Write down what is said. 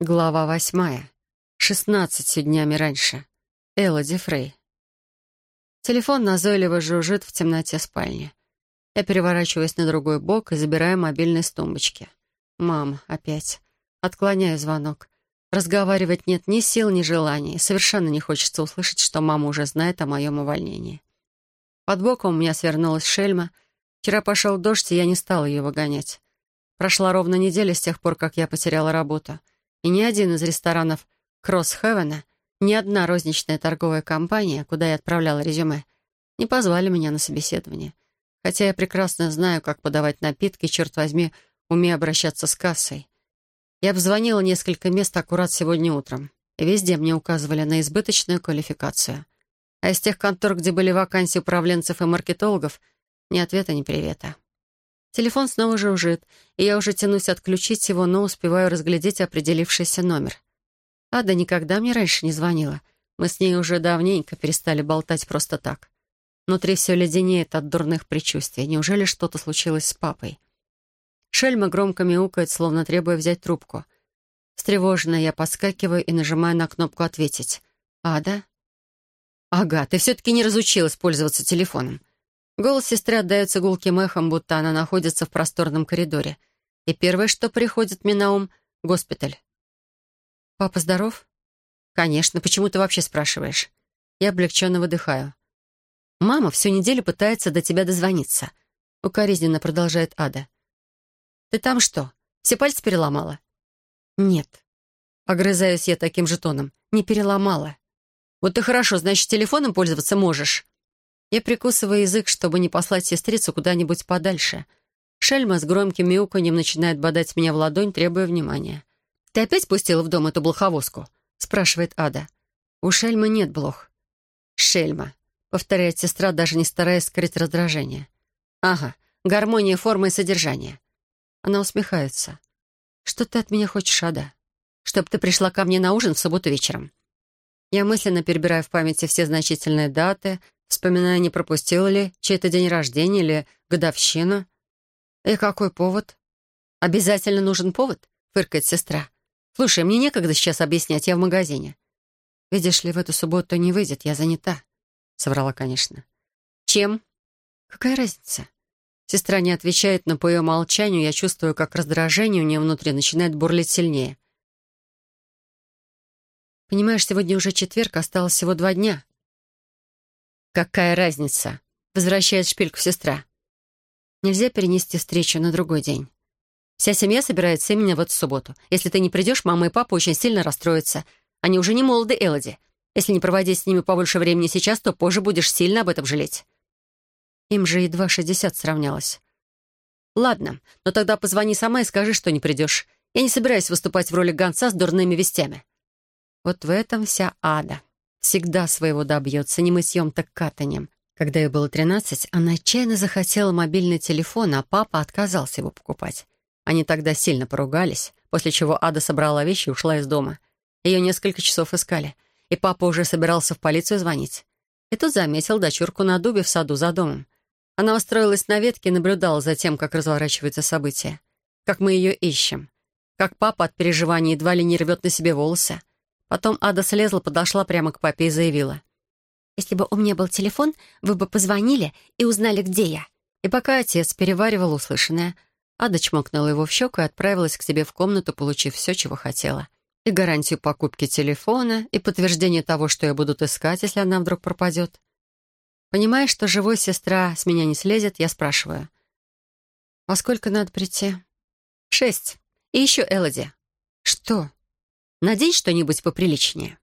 Глава восьмая. Шестнадцатью днями раньше. Элоди Фрей. Телефон назойливо жужжит в темноте спальни. Я переворачиваюсь на другой бок и забираю мобильный с тумбочки. Мама, опять. Отклоняю звонок. Разговаривать нет ни сил, ни желания. Совершенно не хочется услышать, что мама уже знает о моем увольнении. Под боком у меня свернулась шельма. Вчера пошел дождь, и я не стала ее выгонять. Прошла ровно неделя с тех пор, как я потеряла работу — и ни один из ресторанов Кросс-Хевена, ни одна розничная торговая компания, куда я отправляла резюме, не позвали меня на собеседование. Хотя я прекрасно знаю, как подавать напитки, черт возьми, умею обращаться с кассой. Я обзвонила несколько мест аккурат сегодня утром, и везде мне указывали на избыточную квалификацию. А из тех контор, где были вакансии управленцев и маркетологов, ни ответа, ни привета. Телефон снова жужжит, и я уже тянусь отключить его, но успеваю разглядеть определившийся номер. Ада никогда мне раньше не звонила. Мы с ней уже давненько перестали болтать просто так. Внутри все леденеет от дурных предчувствий. Неужели что-то случилось с папой? Шельма громко мяукает, словно требуя взять трубку. Встревоженно я подскакиваю и нажимаю на кнопку «Ответить». «Ада?» «Ага, ты все-таки не разучилась пользоваться телефоном. Голос сестры отдается гулким эхом, будто она находится в просторном коридоре. И первое, что приходит мне на ум — госпиталь. «Папа здоров?» «Конечно. Почему ты вообще спрашиваешь?» Я облегченно выдыхаю. «Мама всю неделю пытается до тебя дозвониться», — укоризненно продолжает Ада. «Ты там что, все пальцы переломала?» «Нет». Огрызаюсь я таким же тоном. «Не переломала». «Вот ты хорошо, значит, телефоном пользоваться можешь». Я прикусываю язык, чтобы не послать сестрицу куда-нибудь подальше. Шельма с громким мяуканьем начинает бодать меня в ладонь, требуя внимания. «Ты опять пустила в дом эту блоховозку?» — спрашивает Ада. «У Шельмы нет блох». «Шельма», — повторяет сестра, даже не стараясь скрыть раздражение. «Ага, гармония формы и содержания». Она усмехается. «Что ты от меня хочешь, Ада? Чтоб ты пришла ко мне на ужин в субботу вечером». Я мысленно перебираю в памяти все значительные даты, вспоминая, не пропустил ли чей-то день рождения или годовщину. «И какой повод?» «Обязательно нужен повод?» — фыркает сестра. «Слушай, мне некогда сейчас объяснять, я в магазине». «Видишь ли, в эту субботу не выйдет, я занята», — соврала, конечно. «Чем?» «Какая разница?» Сестра не отвечает, но по ее молчанию я чувствую, как раздражение у нее внутри начинает бурлить сильнее. «Понимаешь, сегодня уже четверг, осталось всего два дня. «Какая разница?» — возвращает шпильку сестра. «Нельзя перенести встречу на другой день. Вся семья собирается именно в субботу. Если ты не придешь, мама и папа очень сильно расстроятся. Они уже не молоды, Элоди. Если не проводить с ними побольше времени сейчас, то позже будешь сильно об этом жалеть». Им же едва шестьдесят сравнялось. «Ладно, но тогда позвони сама и скажи, что не придешь. Я не собираюсь выступать в роли гонца с дурными вестями». Вот в этом вся ада. Всегда своего добьется, не мытьем, так катанием. Когда ей было тринадцать, она отчаянно захотела мобильный телефон, а папа отказался его покупать. Они тогда сильно поругались, после чего Ада собрала вещи и ушла из дома. Ее несколько часов искали, и папа уже собирался в полицию звонить. И тут заметил дочурку на дубе в саду за домом. Она устроилась на ветке и наблюдала за тем, как разворачиваются события. Как мы ее ищем. Как папа от переживаний едва ли не рвет на себе волосы. Потом Ада слезла, подошла прямо к папе и заявила. «Если бы у меня был телефон, вы бы позвонили и узнали, где я». И пока отец переваривал услышанное, Ада чмокнула его в щеку и отправилась к себе в комнату, получив все, чего хотела. И гарантию покупки телефона, и подтверждение того, что ее будут искать, если она вдруг пропадет. Понимая, что живой сестра с меня не слезет, я спрашиваю. «Во сколько надо прийти?» «Шесть. И еще Элоди». «Что?» Надень что-нибудь поприличнее».